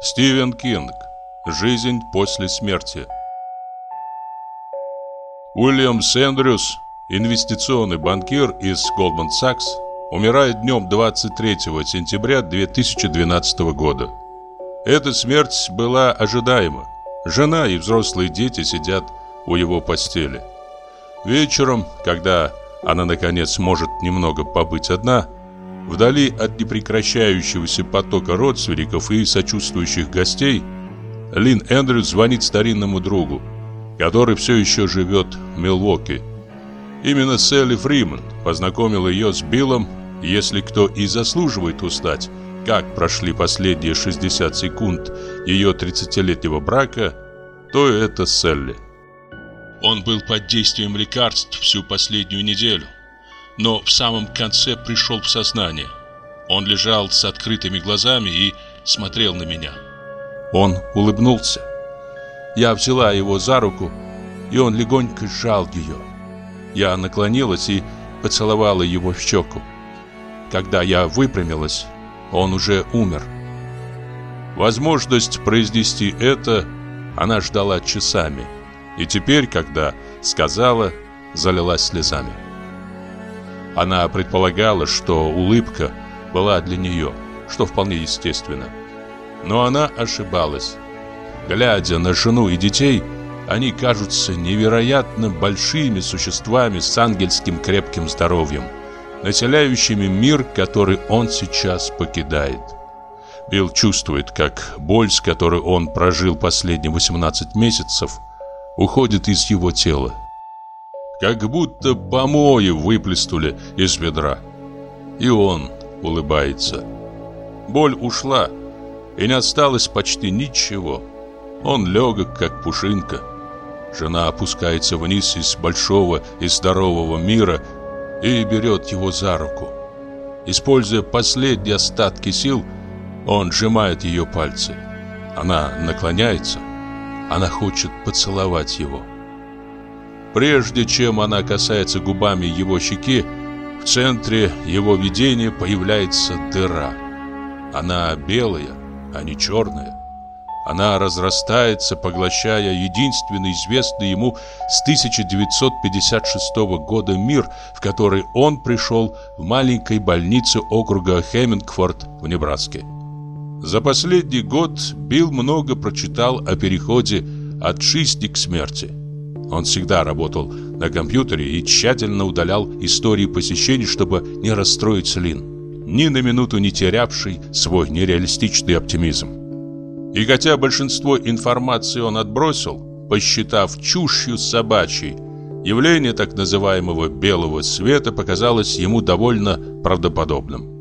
Стивен Кинг. Жизнь после смерти. Уильям Сэндрюс, инвестиционный банкир из Goldman Sachs, умирает днем 23 сентября 2012 года. Эта смерть была ожидаема. Жена и взрослые дети сидят у его постели. Вечером, когда она наконец может немного побыть одна, вдали от непрекращающегося потока родственников и сочувствующих гостей, Лин Эндрюс звонит старинному другу, который все еще живет в Милуоке. Именно Селли Фриман познакомила ее с Биллом, если кто и заслуживает узнать, как прошли последние 60 секунд ее 30-летнего брака, то это Селли. Он был под действием лекарств всю последнюю неделю, но в самом конце пришел в сознание. Он лежал с открытыми глазами и смотрел на меня. Он улыбнулся. Я взяла его за руку, и он легонько сжал ее. Я наклонилась и поцеловала его в щеку. Когда я выпрямилась, он уже умер. Возможность произнести это она ждала часами. И теперь, когда сказала, залилась слезами. Она предполагала, что улыбка была для нее, что вполне естественно. Но она ошибалась. Глядя на жену и детей, они кажутся невероятно большими существами с ангельским крепким здоровьем, населяющими мир, который он сейчас покидает. Билл чувствует, как боль, с которой он прожил последние 18 месяцев, уходит из его тела. Как будто помои выплеснули из ведра. И он улыбается. Боль ушла, и не осталось почти ничего. Он легок, как пушинка. Жена опускается вниз из большого и здорового мира и берет его за руку. Используя последние остатки сил, он сжимает ее пальцы. Она наклоняется. Она хочет поцеловать его. Прежде чем она касается губами его щеки, в центре его видения появляется дыра. Она белая, а не черная. Она разрастается, поглощая единственный известный ему с 1956 года мир, в который он пришел в маленькой больнице округа Хеммингфорд в Небраске. За последний год Билл много прочитал о переходе от жизни к смерти. Он всегда работал на компьютере и тщательно удалял истории посещений, чтобы не расстроить Лин, ни на минуту не терявший свой нереалистичный оптимизм. И хотя большинство информации он отбросил, посчитав чушью собачьей, явление так называемого белого света показалось ему довольно правдоподобным.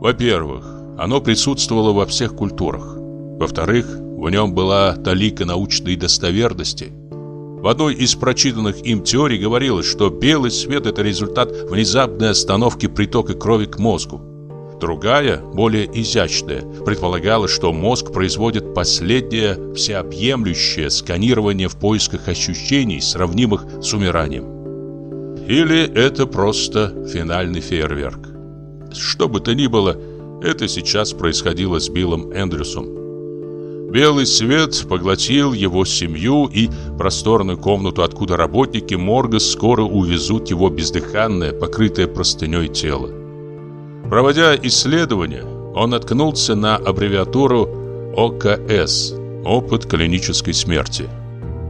Во-первых, оно присутствовало во всех культурах. Во-вторых, в нем была талика научной достоверности. В одной из прочитанных им теорий говорилось, что белый свет – это результат внезапной остановки притока крови к мозгу. Другая, более изящная, предполагала, что мозг производит последнее всеобъемлющее сканирование в поисках ощущений, сравнимых с умиранием. Или это просто финальный фейерверк. Что бы то ни было, это сейчас происходило с Биллом Эндрюсом. Белый свет поглотил его семью и просторную комнату, откуда работники морга скоро увезут его бездыханное, покрытое простыней тело. Проводя исследования, он наткнулся на аббревиатуру ОКС – опыт клинической смерти.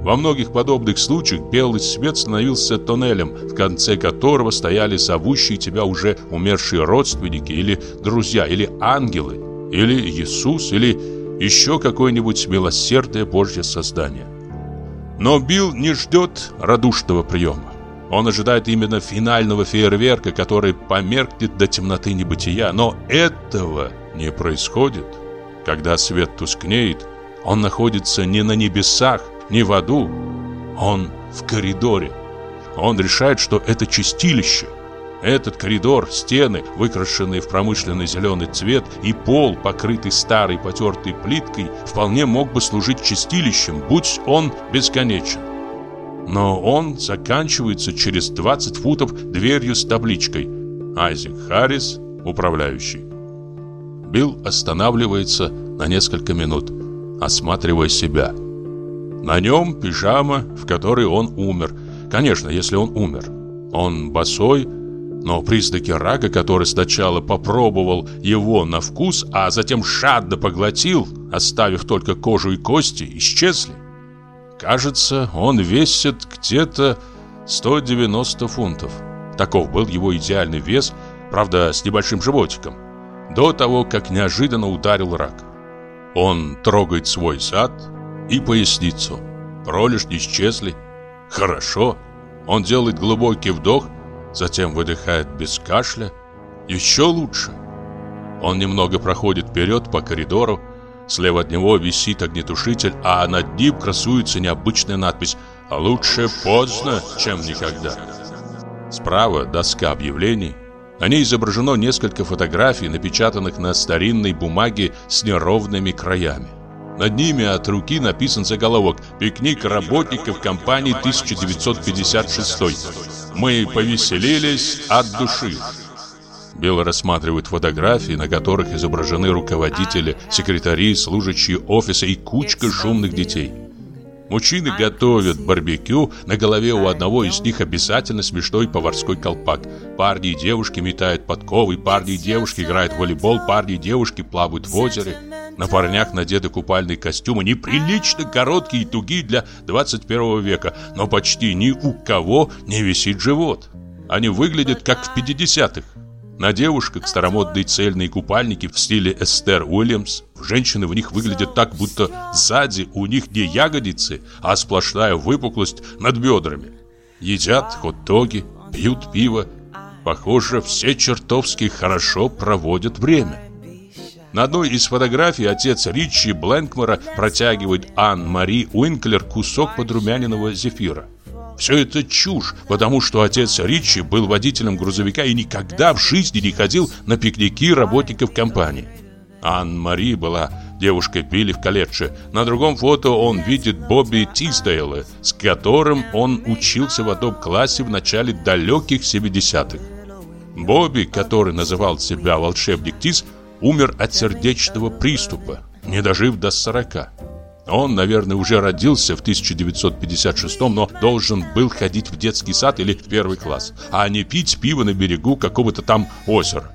Во многих подобных случаях белый свет становился тоннелем, в конце которого стояли зовущие тебя уже умершие родственники или друзья, или ангелы, или Иисус, или еще какое-нибудь милосердное Божье создание. Но Билл не ждет радушного приема. Он ожидает именно финального фейерверка, который померкнет до темноты небытия. Но этого не происходит. Когда свет тускнеет, он находится не на небесах, не в аду, он в коридоре. Он решает, что это чистилище. Этот коридор, стены, выкрашенные в промышленный зеленый цвет, и пол, покрытый старой потертой плиткой, вполне мог бы служить чистилищем, будь он бесконечен. Но он заканчивается через 20 футов дверью с табличкой «Айзек Харрис, управляющий». Билл останавливается на несколько минут, осматривая себя. На нем пижама, в которой он умер. Конечно, если он умер. Он босой, но признаки рака, который сначала попробовал его на вкус, а затем шадно поглотил, оставив только кожу и кости, исчезли. Кажется, он весит где-то 190 фунтов. Таков был его идеальный вес, правда, с небольшим животиком, до того, как неожиданно ударил рак. Он трогает свой зад и поясницу. Пролежни исчезли. Хорошо. Он делает глубокий вдох – затем выдыхает без кашля. Еще лучше. Он немного проходит вперед по коридору. Слева от него висит огнетушитель, а над ним красуется необычная надпись «Лучше поздно, чем никогда». Справа доска объявлений. На ней изображено несколько фотографий, напечатанных на старинной бумаге с неровными краями. Над ними от руки написан заголовок «Пикник работников компании 1956». Мы повеселились от души. Билл рассматривает фотографии, на которых изображены руководители, секретари, служащие офиса и кучка шумных детей. Мужчины готовят барбекю, на голове у одного из них обязательно смешной поварской колпак. Парни и девушки метают подковы, парни и девушки играют в волейбол, парни и девушки плавают в озере. На парнях надеты купальные костюмы, неприлично короткие и тугие для 21 века, но почти ни у кого не висит живот. Они выглядят как в 50-х. На девушках старомодные цельные купальники в стиле Эстер Уильямс. Женщины в них выглядят так, будто сзади у них не ягодицы, а сплошная выпуклость над бедрами. Едят хот-доги, пьют пиво. Похоже, все чертовски хорошо проводят время. На одной из фотографий отец Ричи Бленкмора протягивает Ан-Мари Уинклер кусок подрумяненного зефира. Все это чушь, потому что отец Ричи был водителем грузовика и никогда в жизни не ходил на пикники работников компании. Ан-Мари была девушкой Билли в колледже. На другом фото он видит Бобби Тисдейла, с которым он учился в одном классе в начале далеких 70-х. Бобби, который называл себя волшебник Тис, умер от сердечного приступа, не дожив до 40. Он, наверное, уже родился в 1956 но должен был ходить в детский сад или в первый класс, а не пить пиво на берегу какого-то там озера.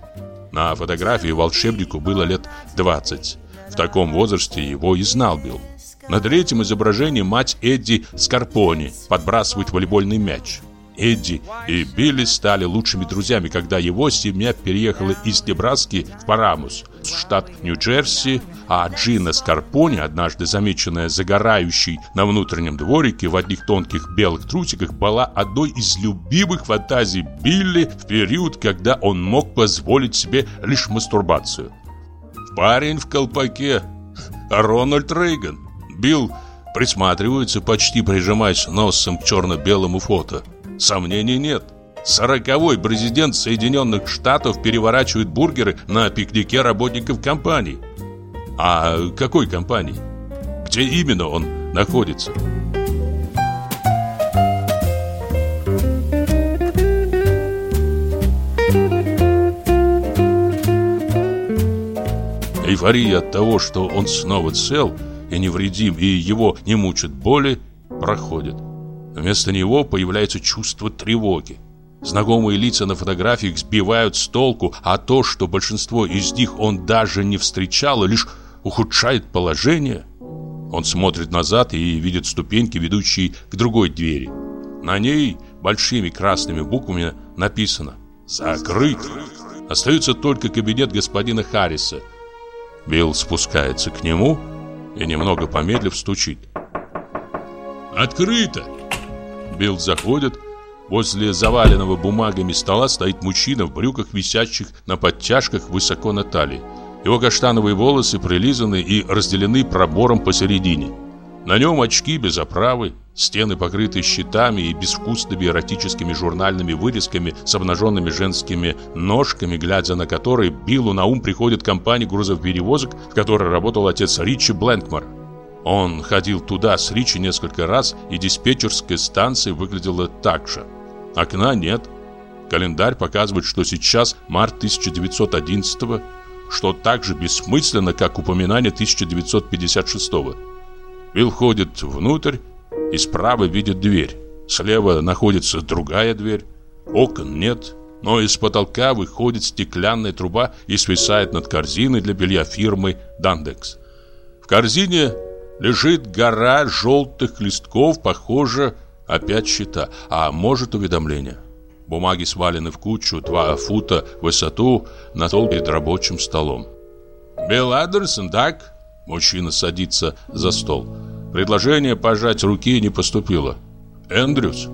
На фотографии волшебнику было лет 20. В таком возрасте его и знал Билл. На третьем изображении мать Эдди Скарпони подбрасывает волейбольный мяч. Эдди и Билли стали лучшими друзьями, когда его семья переехала из Небраски в Парамус, штат Нью-Джерси, а Джина Скарпони, однажды замеченная загорающей на внутреннем дворике в одних тонких белых трусиках, была одной из любимых фантазий Билли в период, когда он мог позволить себе лишь мастурбацию. Парень в колпаке Рональд Рейган. Билл присматривается, почти прижимаясь носом к черно-белому фото. Сомнений нет. Сороковой президент Соединенных Штатов переворачивает бургеры на пикнике работников компании. А какой компании? Где именно он находится? Эйфория от того, что он снова цел и невредим, и его не мучат боли, проходит. Вместо него появляется чувство тревоги. Знакомые лица на фотографиях сбивают с толку, а то, что большинство из них он даже не встречал, лишь ухудшает положение. Он смотрит назад и видит ступеньки, ведущие к другой двери. На ней большими красными буквами написано «Закрыт». Остается только кабинет господина Харриса. Билл спускается к нему и, немного помедлив, стучит. «Открыто!» Билл заходит. Возле заваленного бумагами стола стоит мужчина в брюках, висящих на подтяжках высоко на талии. Его каштановые волосы прилизаны и разделены пробором посередине. На нем очки без оправы, стены покрыты щитами и безвкусными эротическими журнальными вырезками с обнаженными женскими ножками, глядя на которые Биллу на ум приходит компания грузов-перевозок, в которой работал отец Ричи Бленкмор. Он ходил туда с Ричи несколько раз, и диспетчерская станция выглядела так же. Окна нет. Календарь показывает, что сейчас март 1911 -го. что так же бессмысленно, как упоминание 1956 -го. Билл входит внутрь и справа видит дверь. Слева находится другая дверь. Окон нет, но из потолка выходит стеклянная труба и свисает над корзиной для белья фирмы «Дандекс». В корзине лежит гора желтых листков, похоже, опять счета, а может уведомление. Бумаги свалены в кучу, два фута в высоту, на стол перед рабочим столом. «Билл Андерсон, так?» Мужчина садится за стол. Предложение пожать руки не поступило. «Эндрюс?»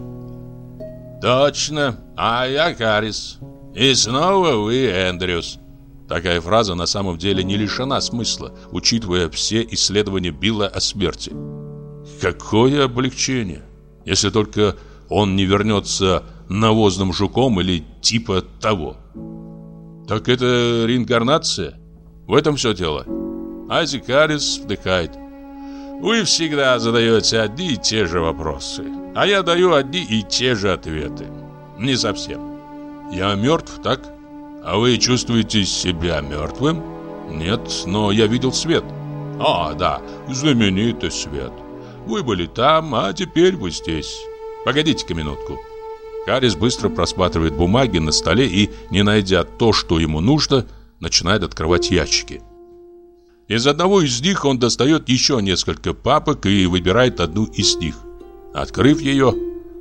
«Точно, а я Харрис. И снова вы Эндрюс». Такая фраза на самом деле не лишена смысла, учитывая все исследования Билла о смерти. Какое облегчение! Если только он не вернется навозным жуком или типа того. Так это реинкарнация? В этом все дело. Айзек Харрис вдыхает. Вы всегда задаете одни и те же вопросы, а я даю одни и те же ответы. Не совсем. Я мертв, так? А вы чувствуете себя мертвым? Нет, но я видел свет. А, да, знаменитый свет. Вы были там, а теперь вы здесь. Погодите-ка минутку. Харрис быстро просматривает бумаги на столе и, не найдя то, что ему нужно, начинает открывать ящики. Из одного из них он достает еще несколько папок и выбирает одну из них. Открыв ее,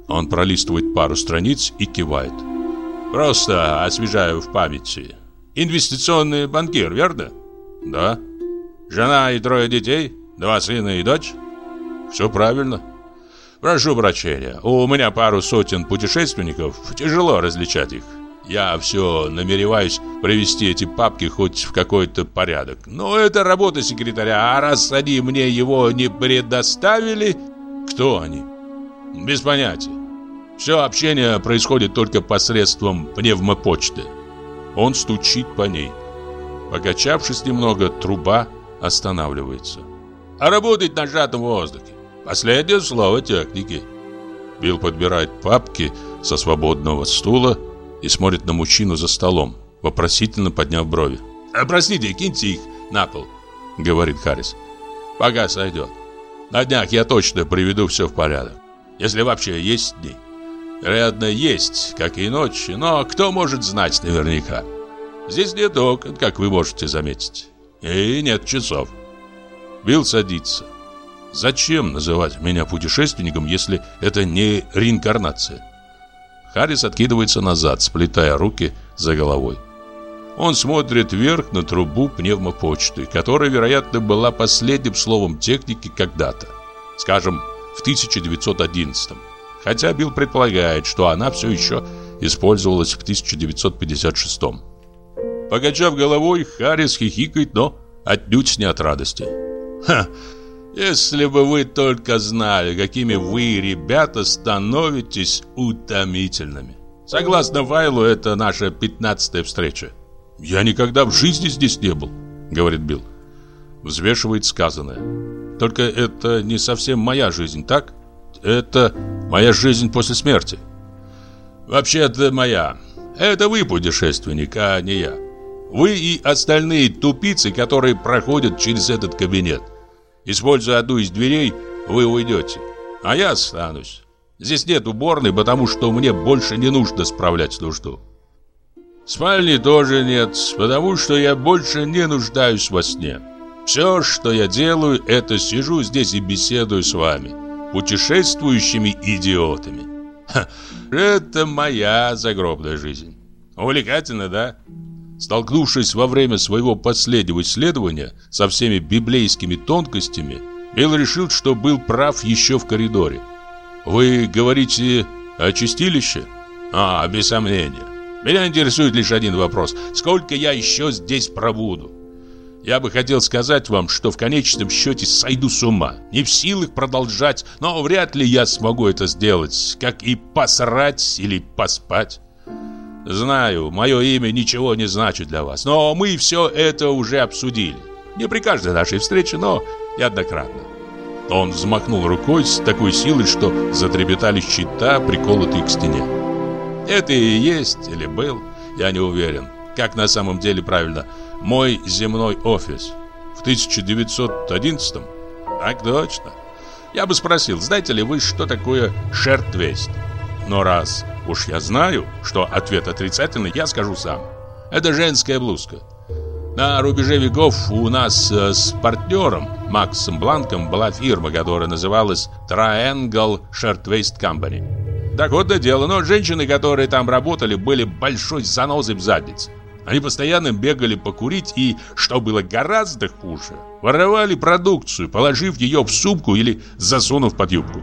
он пролистывает пару страниц и кивает. «Просто освежаю в памяти. Инвестиционный банкир, верно?» «Да». «Жена и трое детей? Два сына и дочь?» «Все правильно». Прошу прощения, у меня пару сотен путешественников, тяжело различать их. Я все намереваюсь привести эти папки хоть в какой-то порядок. Но это работа секретаря, а раз они мне его не предоставили... Кто они? Без понятия. Все общение происходит только посредством пневмопочты. Он стучит по ней. Покачавшись немного, труба останавливается. А работает на сжатом воздухе. Последнее слово техники. Билл подбирает папки со свободного стула и смотрит на мужчину за столом, вопросительно подняв брови. «А простите, киньте их на пол», — говорит Харрис. «Пока сойдет. На днях я точно приведу все в порядок. Если вообще есть дни. Вероятно, есть, как и ночи, но кто может знать наверняка? Здесь нет окон, как вы можете заметить. И нет часов». Билл садится. Зачем называть меня путешественником, если это не реинкарнация? Харрис откидывается назад, сплетая руки за головой. Он смотрит вверх на трубу пневмопочты, которая, вероятно, была последним словом техники когда-то. Скажем, в 1911 -м. Хотя Билл предполагает, что она все еще использовалась в 1956 -м. Покачав головой, Харрис хихикает, но отнюдь не от радости. «Ха!» Если бы вы только знали, какими вы, ребята, становитесь утомительными. Согласно файлу, это наша пятнадцатая встреча. Я никогда в жизни здесь не был, говорит Билл. Взвешивает сказанное. Только это не совсем моя жизнь, так? Это моя жизнь после смерти. Вообще-то моя. Это вы путешественник, а не я. Вы и остальные тупицы, которые проходят через этот кабинет. Используя одну из дверей, вы уйдете. А я останусь. Здесь нет уборной, потому что мне больше не нужно справлять нужду. Спальни тоже нет, потому что я больше не нуждаюсь во сне. Все, что я делаю, это сижу здесь и беседую с вами, путешествующими идиотами. Ха, это моя загробная жизнь. Увлекательно, да? Столкнувшись во время своего последнего исследования со всеми библейскими тонкостями, Билл решил, что был прав еще в коридоре. «Вы говорите о чистилище?» «А, без сомнения. Меня интересует лишь один вопрос. Сколько я еще здесь пробуду?» Я бы хотел сказать вам, что в конечном счете сойду с ума. Не в силах продолжать, но вряд ли я смогу это сделать, как и посрать или поспать. Знаю, мое имя ничего не значит для вас, но мы все это уже обсудили. Не при каждой нашей встрече, но неоднократно. Он взмахнул рукой с такой силой, что затрепетали щита, приколотые к стене. Это и есть или был, я не уверен. Как на самом деле правильно, мой земной офис. В 1911 -м? Так точно. Я бы спросил, знаете ли вы, что такое шертвест? Но раз уж я знаю, что ответ отрицательный, я скажу сам. Это женская блузка. На рубеже веков у нас э, с партнером Максом Бланком была фирма, которая называлась Triangle Shirtwaist Company. Да дело, но женщины, которые там работали, были большой занозой в заднице. Они постоянно бегали покурить и, что было гораздо хуже, воровали продукцию, положив ее в сумку или засунув под юбку.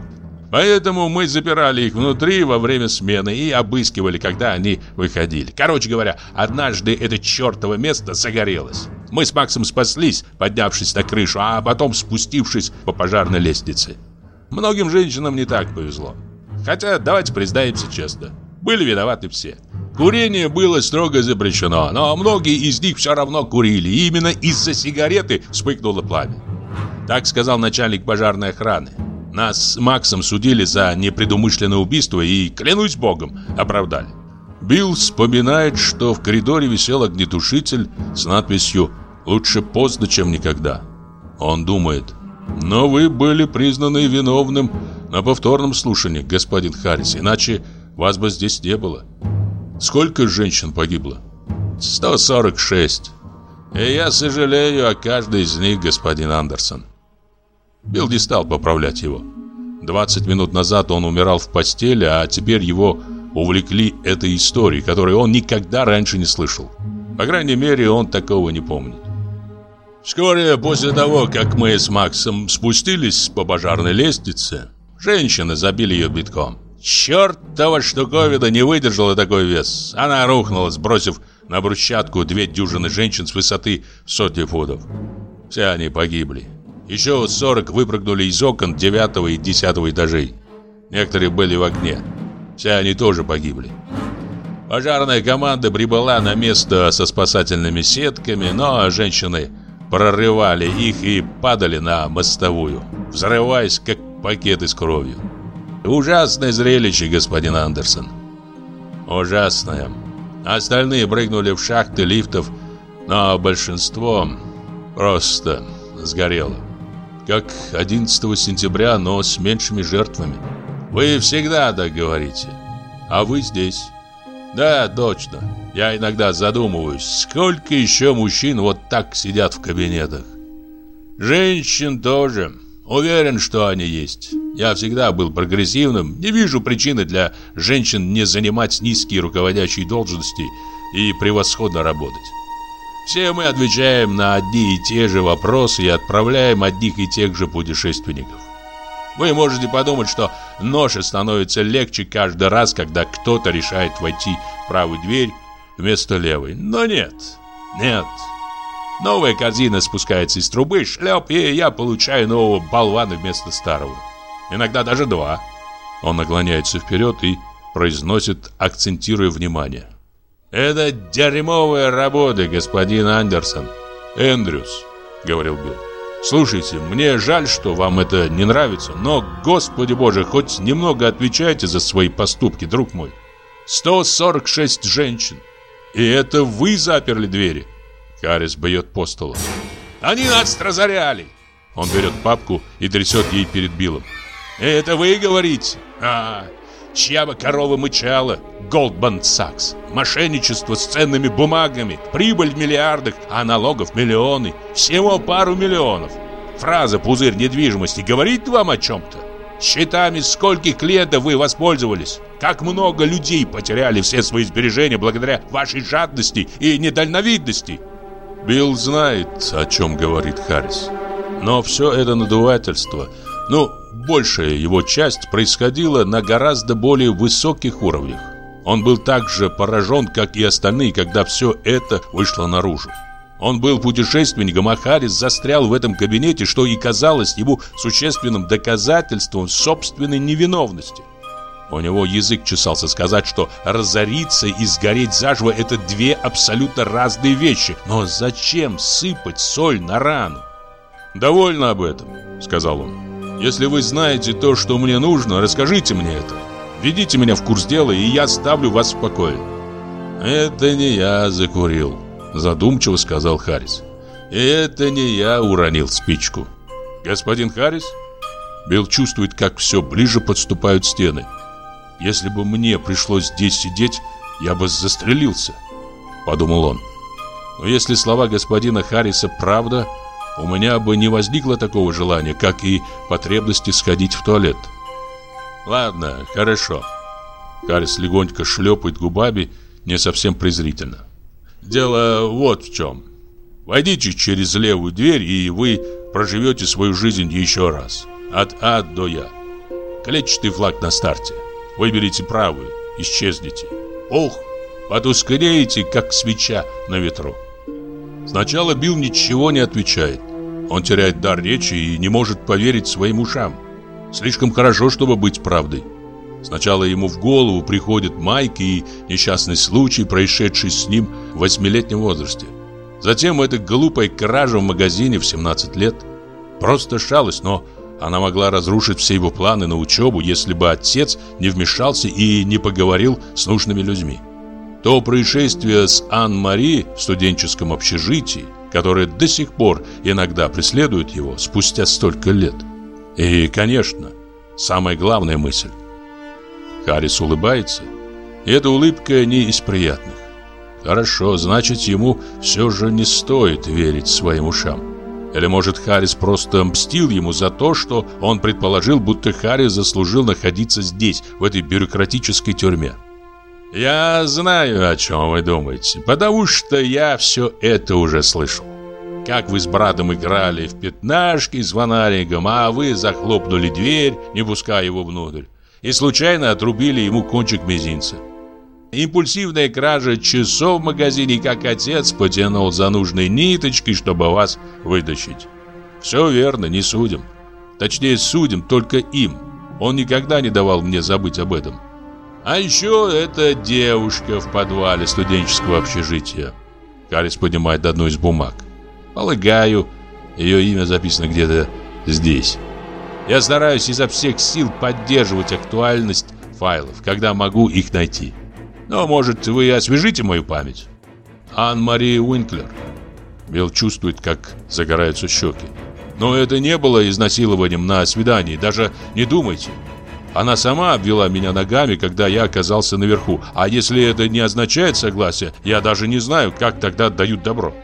Поэтому мы запирали их внутри во время смены и обыскивали, когда они выходили. Короче говоря, однажды это чертово место загорелось. Мы с Максом спаслись, поднявшись на крышу, а потом спустившись по пожарной лестнице. Многим женщинам не так повезло. Хотя, давайте признаемся честно, были виноваты все. Курение было строго запрещено, но многие из них все равно курили, и именно из-за сигареты вспыхнуло пламя. Так сказал начальник пожарной охраны. Нас с Максом судили за непредумышленное убийство и, клянусь богом, оправдали. Билл вспоминает, что в коридоре висел огнетушитель с надписью «Лучше поздно, чем никогда». Он думает, но вы были признаны виновным на повторном слушании, господин Харрис, иначе вас бы здесь не было. Сколько женщин погибло? 146. И я сожалею о каждой из них, господин Андерсон. Билл не стал поправлять его. 20 минут назад он умирал в постели, а теперь его увлекли этой историей, которую он никогда раньше не слышал. По крайней мере, он такого не помнит. Вскоре после того, как мы с Максом спустились по пожарной лестнице, женщины забили ее битком. Чертова штуковина не выдержала такой вес. Она рухнула, сбросив на брусчатку две дюжины женщин с высоты сотни футов. Все они погибли. Еще 40 выпрыгнули из окон 9 и 10 этажей. Некоторые были в огне. Все они тоже погибли. Пожарная команда прибыла на место со спасательными сетками, но женщины прорывали их и падали на мостовую, взрываясь, как пакеты с кровью. Ужасное зрелище, господин Андерсон. Ужасное. Остальные прыгнули в шахты лифтов, но большинство просто сгорело. Как 11 сентября, но с меньшими жертвами. Вы всегда так говорите. А вы здесь. Да, точно. Я иногда задумываюсь, сколько еще мужчин вот так сидят в кабинетах. Женщин тоже. Уверен, что они есть. Я всегда был прогрессивным, не вижу причины для женщин не занимать низкие руководящие должности и превосходно работать. Все мы отвечаем на одни и те же вопросы и отправляем одних и тех же путешественников. Вы можете подумать, что ноша становится легче каждый раз, когда кто-то решает войти в правую дверь вместо левой. Но нет, нет. Новая корзина спускается из трубы, шлеп, и я получаю нового болвана вместо старого. Иногда даже два. Он наклоняется вперед и произносит, акцентируя внимание. «Это дерьмовая работа, господин Андерсон». «Эндрюс», — говорил Билл. «Слушайте, мне жаль, что вам это не нравится, но, Господи Боже, хоть немного отвечайте за свои поступки, друг мой. 146 женщин. И это вы заперли двери?» Харрис бьет по столу. «Они нас разоряли!» Он берет папку и трясет ей перед Биллом. «Это вы говорите? А, чья бы корова мычала? Голдман Сакс. Мошенничество с ценными бумагами, прибыль в миллиардах, а налогов миллионы. Всего пару миллионов. Фраза «пузырь недвижимости» говорит вам о чем-то? Счетами скольких клиентов вы воспользовались? Как много людей потеряли все свои сбережения благодаря вашей жадности и недальновидности? Билл знает, о чем говорит Харрис. Но все это надувательство, ну, большая его часть происходила на гораздо более высоких уровнях. Он был так же поражен, как и остальные, когда все это вышло наружу. Он был путешественником, а Харрис застрял в этом кабинете, что и казалось ему существенным доказательством собственной невиновности. У него язык чесался сказать, что разориться и сгореть заживо – это две абсолютно разные вещи. Но зачем сыпать соль на рану? «Довольно об этом», – сказал он. «Если вы знаете то, что мне нужно, расскажите мне это. Введите меня в курс дела, и я ставлю вас в покое». «Это не я закурил», — задумчиво сказал Харрис. «И это не я уронил спичку». «Господин Харрис?» Билл чувствует, как все ближе подступают стены. «Если бы мне пришлось здесь сидеть, я бы застрелился», — подумал он. «Но если слова господина Харриса правда, у меня бы не возникло такого желания, как и потребности сходить в туалет». «Ладно, хорошо». Харрис легонько шлепает губами, не совсем презрительно. «Дело вот в чем. Войдите через левую дверь, и вы проживете свою жизнь еще раз. От А до Я. Клетчатый флаг на старте. Выберите правую, исчезните. Ох, потускнеете, как свеча на ветру. Сначала Билл ничего не отвечает. Он теряет дар речи и не может поверить своим ушам. Слишком хорошо, чтобы быть правдой. Сначала ему в голову приходит Майк и несчастный случай, происшедший с ним в восьмилетнем возрасте. Затем эта глупая кража в магазине в 17 лет. Просто шалость, но она могла разрушить все его планы на учебу, если бы отец не вмешался и не поговорил с нужными людьми. То происшествие с Ан-Мари в студенческом общежитии, которое до сих пор иногда преследует его спустя столько лет. И, конечно, самая главная мысль. Харрис улыбается, и эта улыбка не из приятных. Хорошо, значит, ему все же не стоит верить своим ушам. Или, может, Харрис просто мстил ему за то, что он предположил, будто Харрис заслужил находиться здесь, в этой бюрократической тюрьме. «Я знаю, о чем вы думаете, потому что я все это уже слышал. Как вы с братом играли в пятнашки с фонариком, а вы захлопнули дверь, не пуская его внутрь, и случайно отрубили ему кончик мизинца. Импульсивная кража часов в магазине, как отец потянул за нужной ниточкой, чтобы вас вытащить. Все верно, не судим. Точнее, судим только им. Он никогда не давал мне забыть об этом. А еще это девушка в подвале студенческого общежития. Карис поднимает одну из бумаг. Полагаю, ее имя записано где-то здесь. Я стараюсь изо всех сил поддерживать актуальность файлов, когда могу их найти. Но, может, вы освежите мою память? Ан-Мари Уинклер. Билл чувствует, как загораются щеки. Но это не было изнасилованием на свидании, даже не думайте. Она сама обвела меня ногами, когда я оказался наверху. А если это не означает согласие, я даже не знаю, как тогда дают добро.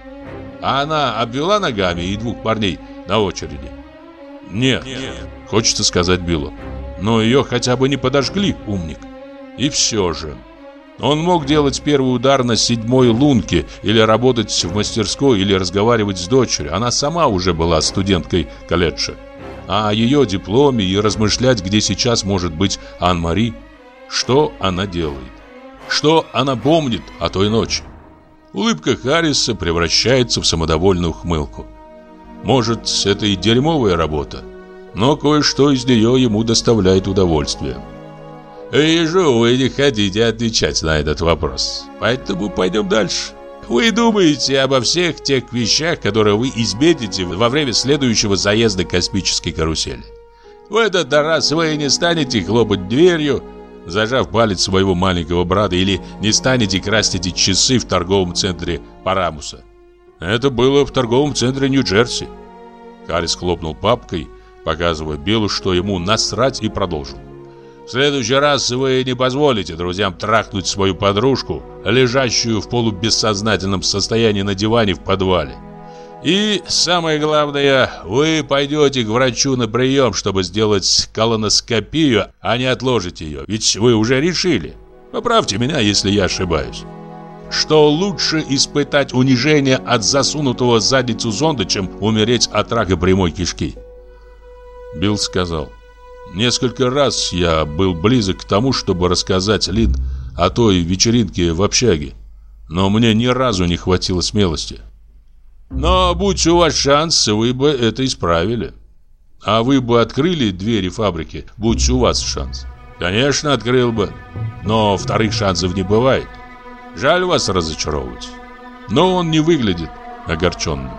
А она обвела ногами и двух парней на очереди. Нет, Нет. хочется сказать Биллу. Но ее хотя бы не подожгли, умник. И все же... Он мог делать первый удар на седьмой лунке, или работать в мастерской, или разговаривать с дочерью. Она сама уже была студенткой колледжа. А о ее дипломе и размышлять, где сейчас может быть Ан-Мари, что она делает. Что она помнит о той ночи. Улыбка Харриса превращается в самодовольную ухмылку. Может, это и дерьмовая работа, но кое-что из нее ему доставляет удовольствие. Вижу, вы не хотите отвечать на этот вопрос. Поэтому пойдем дальше. Вы думаете обо всех тех вещах, которые вы изметите во время следующего заезда космической карусели. В этот раз вы не станете хлопать дверью, зажав палец своего маленького брата, или не станете красть эти часы в торговом центре Парамуса. Это было в торговом центре Нью-Джерси. Харрис хлопнул папкой, показывая Биллу, что ему насрать, и продолжил. В следующий раз вы не позволите друзьям трахнуть свою подружку, лежащую в полубессознательном состоянии на диване в подвале. И самое главное, вы пойдете к врачу на прием, чтобы сделать колоноскопию, а не отложите ее, ведь вы уже решили. Поправьте меня, если я ошибаюсь. Что лучше испытать унижение от засунутого задницу зонда, чем умереть от рака прямой кишки? Билл сказал. Несколько раз я был близок к тому, чтобы рассказать Лин о той вечеринке в общаге, но мне ни разу не хватило смелости. Но будь у вас шанс, вы бы это исправили. А вы бы открыли двери фабрики, будь у вас шанс. Конечно, открыл бы, но вторых шансов не бывает. Жаль вас разочаровывать. Но он не выглядит огорченным.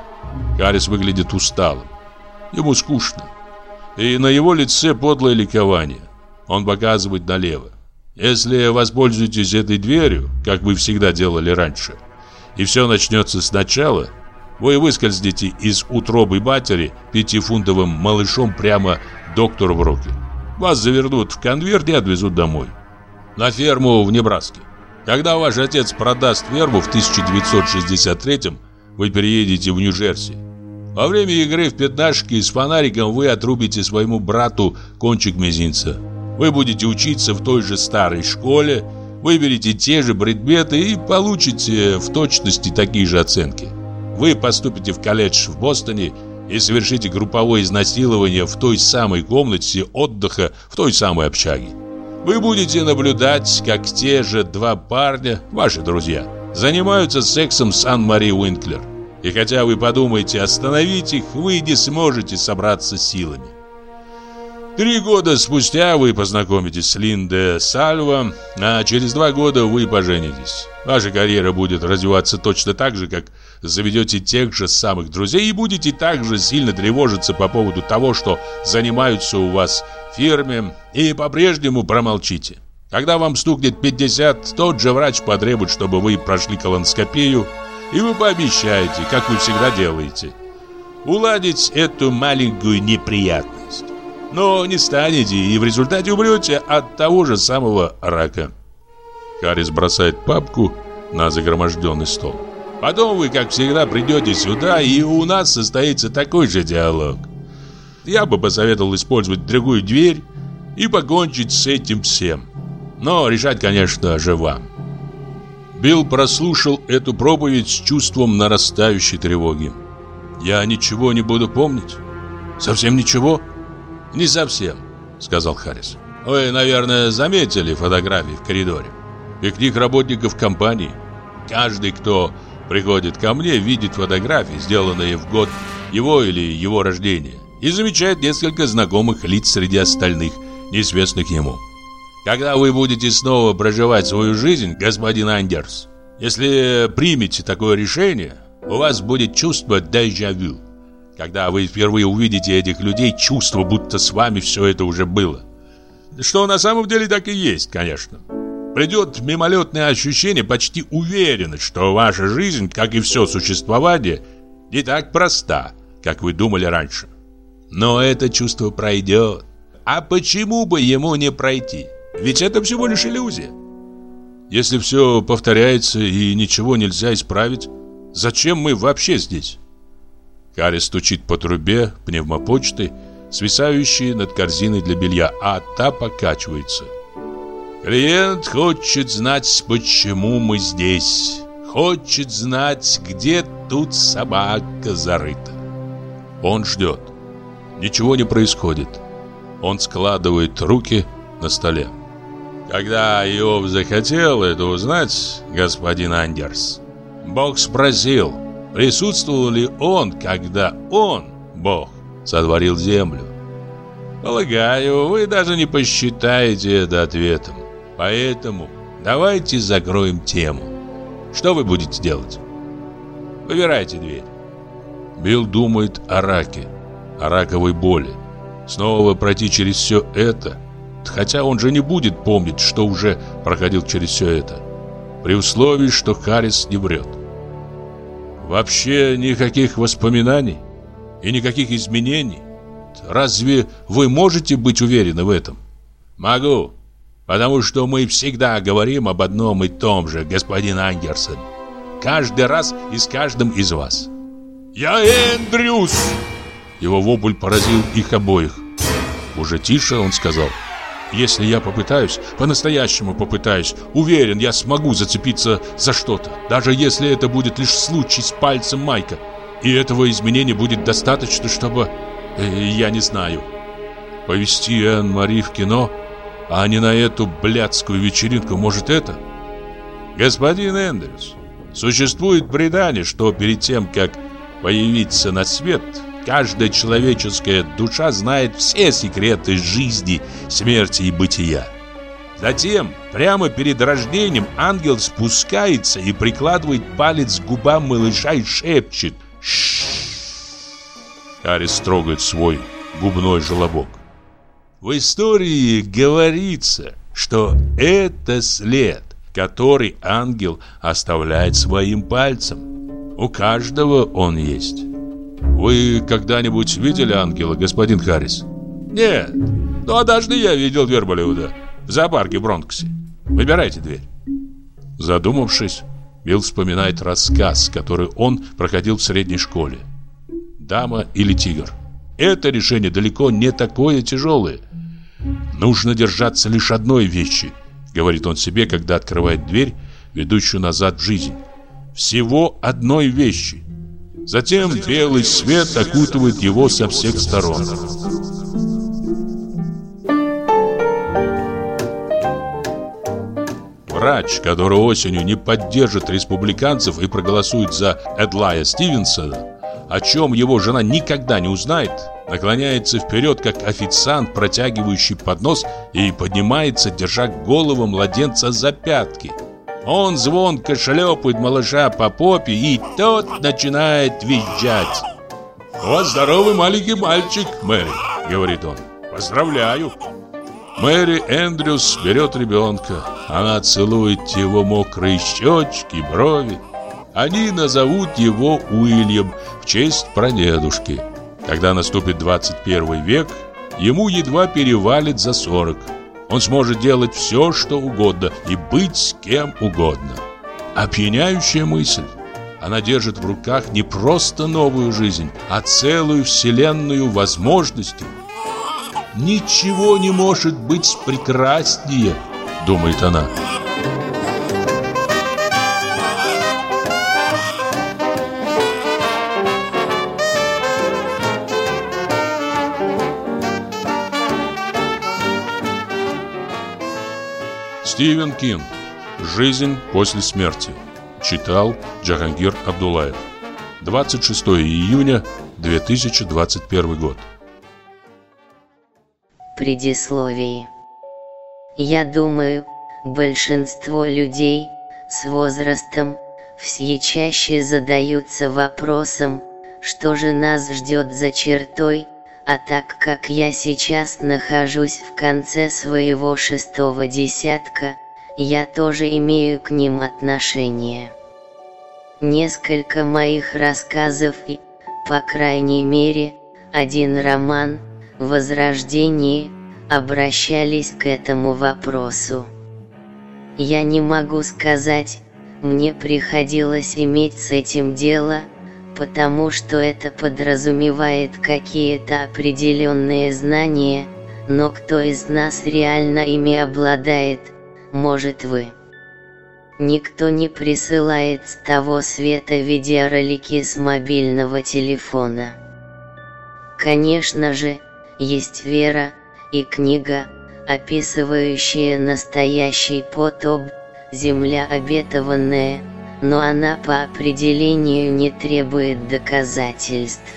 Гаррис выглядит усталым. Ему скучно и на его лице подлое ликование. Он показывает налево. Если воспользуетесь этой дверью, как вы всегда делали раньше, и все начнется сначала, вы выскользнете из утробы матери пятифунтовым малышом прямо доктору в руки. Вас завернут в конверт и отвезут домой. На ферму в Небраске. Когда ваш отец продаст ферму в 1963 вы переедете в Нью-Джерси. Во время игры в пятнашки с фонариком вы отрубите своему брату кончик мизинца. Вы будете учиться в той же старой школе, выберете те же предметы и получите в точности такие же оценки. Вы поступите в колледж в Бостоне и совершите групповое изнасилование в той самой комнате отдыха в той самой общаге. Вы будете наблюдать, как те же два парня, ваши друзья, занимаются сексом с Ан-Мари Уинклер. И хотя вы подумаете остановить их, вы не сможете собраться силами. Три года спустя вы познакомитесь с Линде Сальво, а через два года вы поженитесь. Ваша карьера будет развиваться точно так же, как заведете тех же самых друзей и будете также сильно тревожиться по поводу того, что занимаются у вас фирме, и по-прежнему промолчите. Когда вам стукнет 50, тот же врач потребует, чтобы вы прошли колоноскопию, и вы пообещаете, как вы всегда делаете, уладить эту маленькую неприятность но не станете и в результате умрете от того же самого рака. Харрис бросает папку на загроможденный стол. Потом вы, как всегда, придете сюда, и у нас состоится такой же диалог. Я бы посоветовал использовать другую дверь и покончить с этим всем. Но решать, конечно же, вам. Билл прослушал эту проповедь с чувством нарастающей тревоги. «Я ничего не буду помнить? Совсем ничего?» «Не совсем», — сказал Харрис. «Вы, наверное, заметили фотографии в коридоре. Пикник работников компании. Каждый, кто приходит ко мне, видит фотографии, сделанные в год его или его рождения, и замечает несколько знакомых лиц среди остальных, неизвестных ему. Когда вы будете снова проживать свою жизнь, господин Андерс, если примете такое решение, у вас будет чувство дежавю. Когда вы впервые увидите этих людей, чувство, будто с вами все это уже было. Что на самом деле так и есть, конечно. Придет мимолетное ощущение, почти уверенность, что ваша жизнь, как и все существование, не так проста, как вы думали раньше. Но это чувство пройдет. А почему бы ему не пройти? Ведь это всего лишь иллюзия. Если все повторяется и ничего нельзя исправить, зачем мы вообще здесь? Карри стучит по трубе пневмопочты, свисающей над корзиной для белья, а та покачивается. Клиент хочет знать, почему мы здесь. Хочет знать, где тут собака зарыта. Он ждет. Ничего не происходит. Он складывает руки на столе. Когда Иов захотел это узнать, господин Андерс, Бог спросил, Присутствовал ли он, когда он, Бог, сотворил землю? Полагаю, вы даже не посчитаете это ответом. Поэтому давайте закроем тему. Что вы будете делать? Выбирайте дверь. Билл думает о раке, о раковой боли. Снова пройти через все это, хотя он же не будет помнить, что уже проходил через все это, при условии, что Харрис не врет. Вообще никаких воспоминаний и никаких изменений. Разве вы можете быть уверены в этом? Могу, потому что мы всегда говорим об одном и том же, господин Ангерсон. Каждый раз и с каждым из вас. «Я Эндрюс!» Его вопль поразил их обоих. Уже тише он сказал – если я попытаюсь, по-настоящему попытаюсь, уверен, я смогу зацепиться за что-то, даже если это будет лишь случай с пальцем Майка. И этого изменения будет достаточно, чтобы... Э, я не знаю. Повести Энн-Мари в кино, а не на эту блядскую вечеринку, может это? Господин Эндрюс, существует предание, что перед тем, как появиться на свет, Каждая человеческая душа знает все секреты жизни, смерти и бытия. Затем, прямо перед рождением, ангел спускается и прикладывает палец к губам малыша и шепчет «Шшш». Харрис трогает свой губной желобок. В истории говорится, что это след, который ангел оставляет своим пальцем. У каждого он есть. Вы когда-нибудь видели ангела, господин Харрис? Нет. Ну, однажды я видел верблюда в зоопарке Бронксе. Выбирайте дверь. Задумавшись, Билл вспоминает рассказ, который он проходил в средней школе. «Дама или тигр?» Это решение далеко не такое тяжелое. Нужно держаться лишь одной вещи, говорит он себе, когда открывает дверь, ведущую назад в жизнь. Всего одной вещи. Затем белый свет окутывает его со всех сторон. Врач, который осенью не поддержит республиканцев и проголосует за Эдлая Стивенсона, о чем его жена никогда не узнает, наклоняется вперед, как официант, протягивающий поднос, и поднимается, держа голову младенца за пятки. Он звонко шлепает малыша по попе, и тот начинает визжать. «У вас здоровый маленький мальчик, Мэри», — говорит он. «Поздравляю!» Мэри Эндрюс берет ребенка. Она целует его мокрые щечки, брови. Они назовут его Уильям в честь прадедушки. Когда наступит 21 век, ему едва перевалит за 40. Он сможет делать все, что угодно и быть с кем угодно. Опьяняющая мысль. Она держит в руках не просто новую жизнь, а целую вселенную возможностей. «Ничего не может быть прекраснее», — думает она. Стивен Кинг. Жизнь после смерти. Читал Джахангир Абдулаев. 26 июня 2021 год. Предисловие. Я думаю, большинство людей с возрастом все чаще задаются вопросом, что же нас ждет за чертой, а так как я сейчас нахожусь в конце своего шестого десятка, я тоже имею к ним отношение. Несколько моих рассказов и, по крайней мере, один роман «Возрождение» обращались к этому вопросу. Я не могу сказать, мне приходилось иметь с этим дело – потому что это подразумевает какие-то определенные знания, но кто из нас реально ими обладает, может вы. Никто не присылает с того света видеоролики с мобильного телефона. Конечно же, есть вера и книга, описывающая настоящий потоп, земля обетованная – но она по определению не требует доказательств.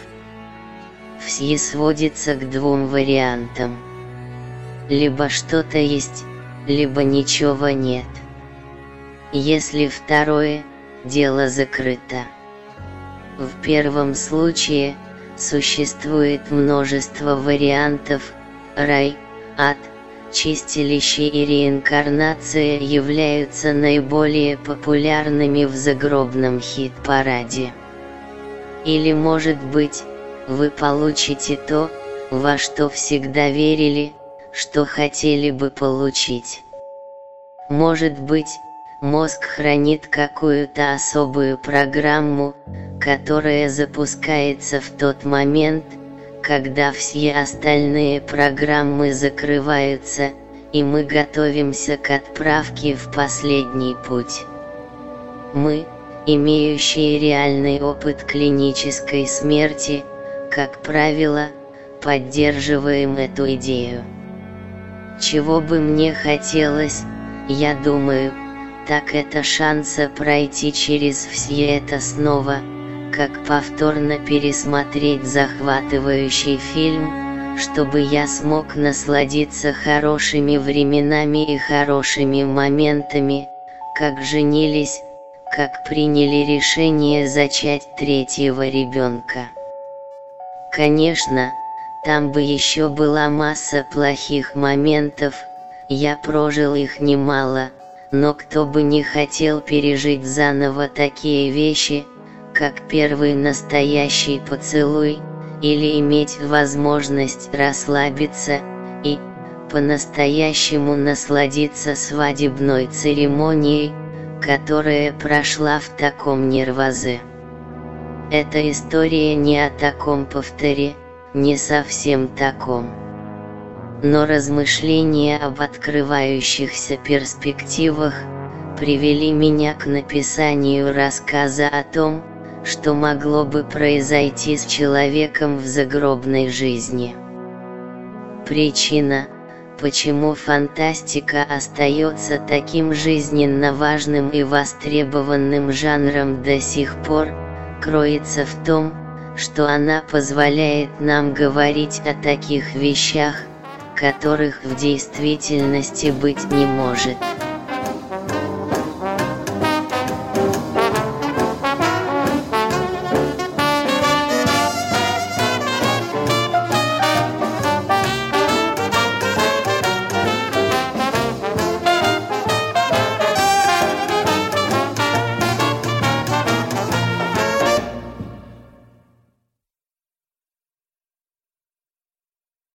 Все сводится к двум вариантам. Либо что-то есть, либо ничего нет. Если второе, дело закрыто. В первом случае, существует множество вариантов, рай, ад, Чистилище и реинкарнация являются наиболее популярными в загробном хит-параде. Или может быть, вы получите то, во что всегда верили, что хотели бы получить. Может быть, мозг хранит какую-то особую программу, которая запускается в тот момент, когда все остальные программы закрываются, и мы готовимся к отправке в последний путь. Мы, имеющие реальный опыт клинической смерти, как правило, поддерживаем эту идею. Чего бы мне хотелось, я думаю, так это шанса пройти через все это снова – как повторно пересмотреть захватывающий фильм, чтобы я смог насладиться хорошими временами и хорошими моментами, как женились, как приняли решение зачать третьего ребенка. Конечно, там бы еще была масса плохих моментов, Я прожил их немало, но кто бы не хотел пережить заново такие вещи, как первый настоящий поцелуй, или иметь возможность расслабиться и по-настоящему насладиться свадебной церемонией, которая прошла в таком нервозе. Эта история не о таком повторе, не совсем таком. Но размышления об открывающихся перспективах привели меня к написанию рассказа о том, что могло бы произойти с человеком в загробной жизни. Причина, почему фантастика остается таким жизненно важным и востребованным жанром до сих пор, кроется в том, что она позволяет нам говорить о таких вещах, которых в действительности быть не может.